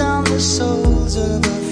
on the soles of our